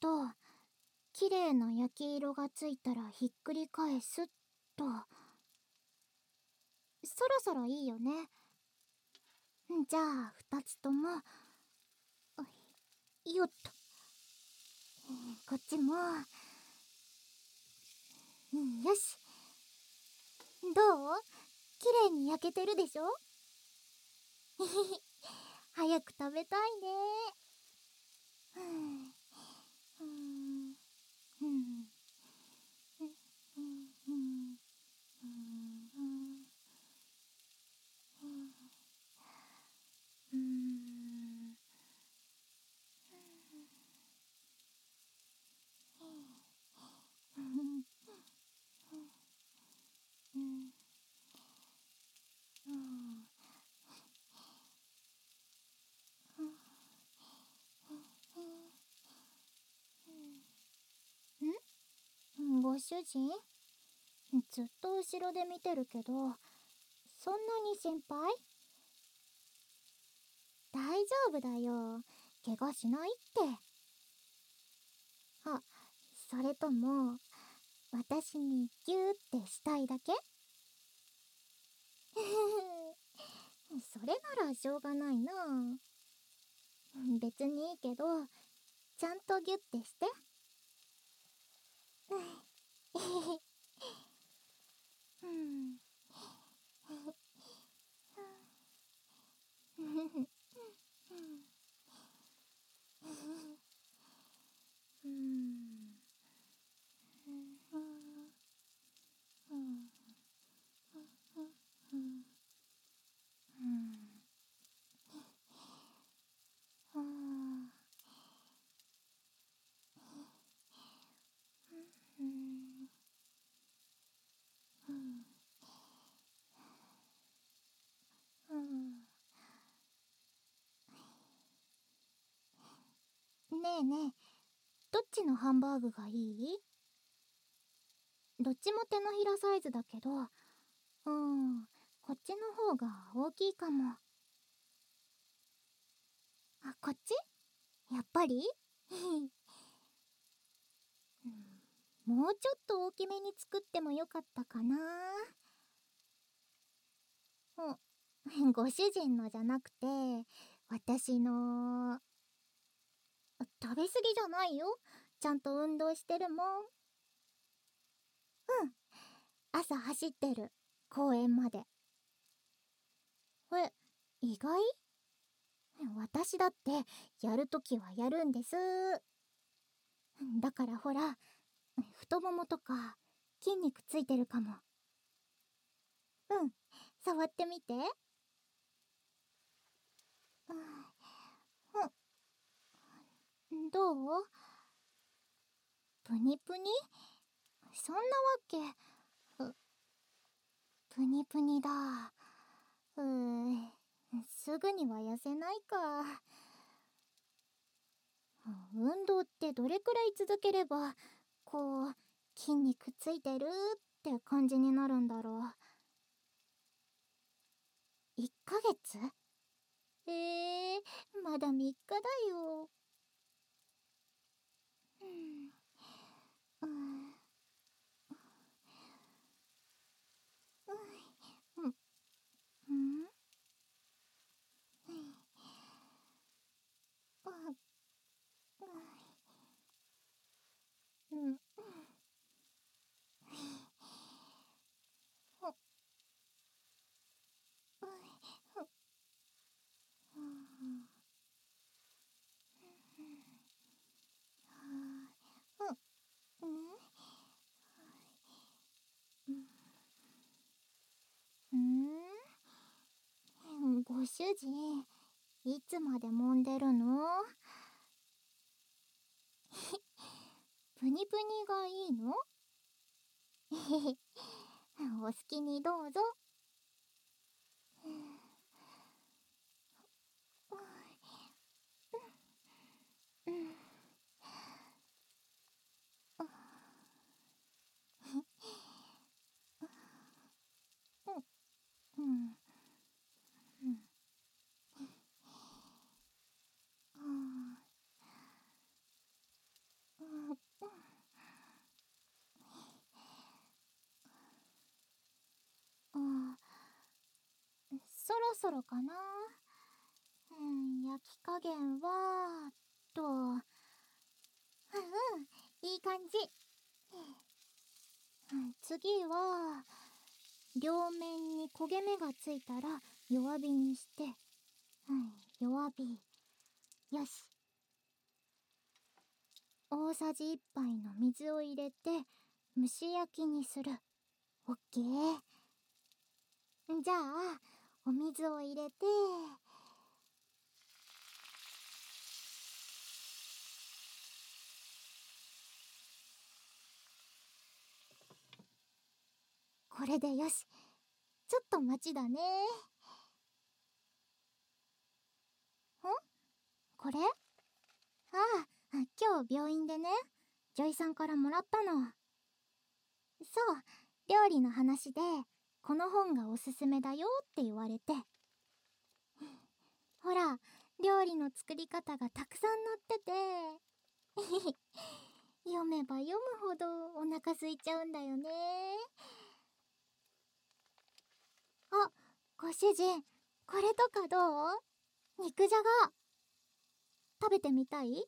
と綺麗な焼き色がついたらひっくり返すっと。そろそろいいよね。じゃあ2つとも。よっと。こっちも。よし。どう？綺麗に焼けてるでしょ？早く食べたいね。主人？ずっと後ろで見てるけどそんなに心配？大丈夫だよ。怪我しないって。あそれとも私にギューってしたいだけ？それならしょうがないな。別にいいけどちゃんとギュッてしてうんねえねえ。どっちのハンバーグがいい？どっちも手のひらサイズだけど。うん。こっちの方が大きいかも。あこっち？やっぱり？もうちょっと大きめに作ってもよかったかな。ご主人のじゃなくて私の食べ過ぎじゃないよ。ちゃんと運動してるもん。うん。朝走ってる。公園まで。え、意外？私だってやるときはやるんです。だからほら、太ももとか筋肉ついてるかも。うん、触ってみて。うんう？プニプニそんなわけ。プニプニだ。うーすぐには痩せないか。運動ってどれくらい続ければこう筋肉ついてるって感じになるんだろう。1ヶ月？えー、まだ3日だよ。ご主ジいつまで揉んでるの？プニプニがいいの？お好きにどうぞ。うん。ろそろかな。うん焼き加減はと。うんうんいい感じ、次は両面に焦げ目がついたら弱火にして、うん、弱火。よし。大さじ1杯の水を入れて蒸し焼きにする。オッケー。じゃあお水を入れてこれでよし。ちょっと待ちだね。ん？これ？ああ今日病院でね女医さんからもらったの。そう料理の話で。この本がおすすめだよって言われて。ほら料理の作り方がたくさん載ってて。読めば読むほどお腹空いちゃうんだよね。あご主人これとかどう？肉じゃが。食べてみたい？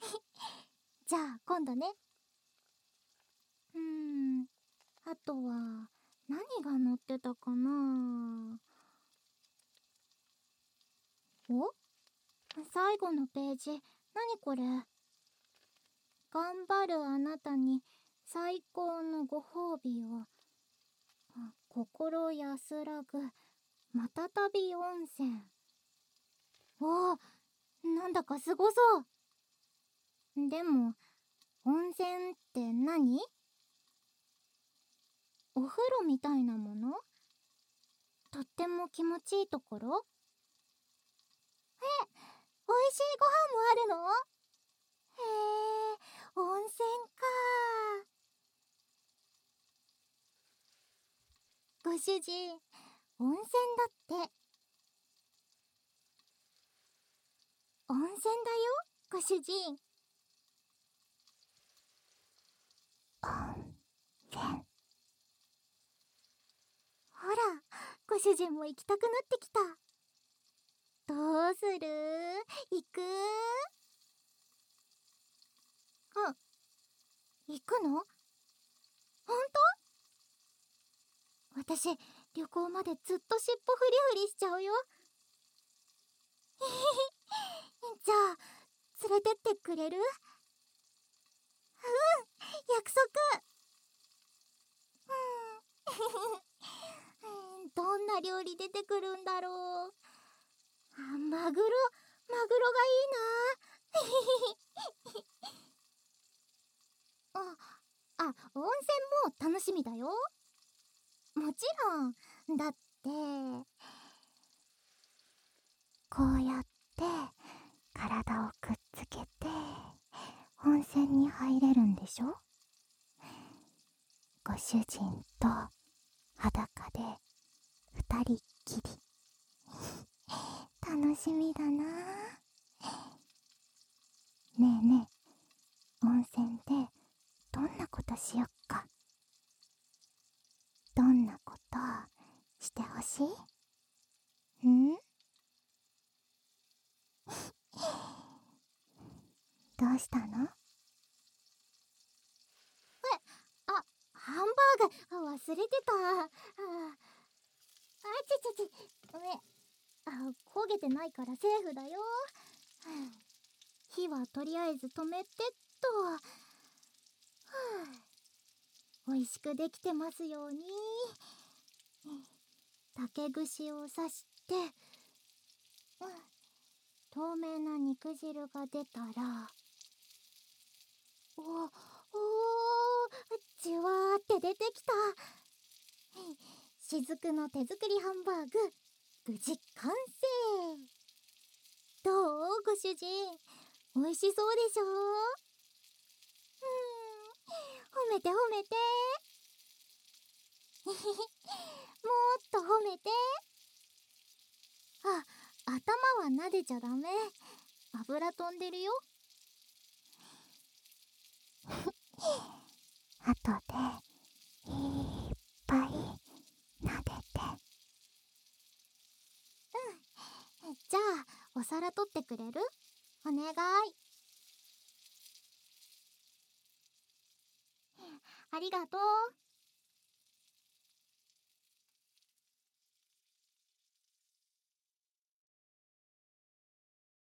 じゃあ今度ね。うーんあとは何が載ってたかな？お？最後のページ。何これ？頑張るあなたに最高のご褒美を。心安らぐ。またたび温泉。おおなんだかすごそう。でも温泉って何？お風呂みたいなもの？とっても気持ちいいところ？え美味しいご飯もあるの？へえ温泉か。ご主人温泉だって。温泉だよご主人。温泉。ほらご主人も行きたくなってきた。どうする？行く？あ行くの？本当？私旅行までずっと尻尾フリフリしちゃうよ。じゃあ連れてってくれる？うん約束。うん。どんな料理出てくるんだろう。あマグロ。マグロがいいな。ああ温泉も楽しみだよ。もちろん。だってこうやって体をくっつけて温泉に入れるんでしょ？ご主人と裸で二人っきり。楽しみだな。ねえねえ温泉でどんなことしよっか。どんなことしてほしい？ん？どうしたの？えあハンバーグ。忘れてた。ちちちごめんあ焦げてないからセーフだよ火はとりあえず止めてっとはあ美味しくできてますように竹串を刺して透明な肉汁が出たらおおじゅわーって出てきた雫の手作りハンバーグ。無事完成。どう？ご主人。美味しそうでしょ？うん。褒めて褒めて。もっと褒めて。あ頭は撫でちゃダメ。油飛んでるよ。あとで。いっぱい撫でてじゃあお皿取ってくれる？お願い。ありがとう。